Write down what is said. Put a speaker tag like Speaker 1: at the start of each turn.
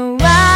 Speaker 1: know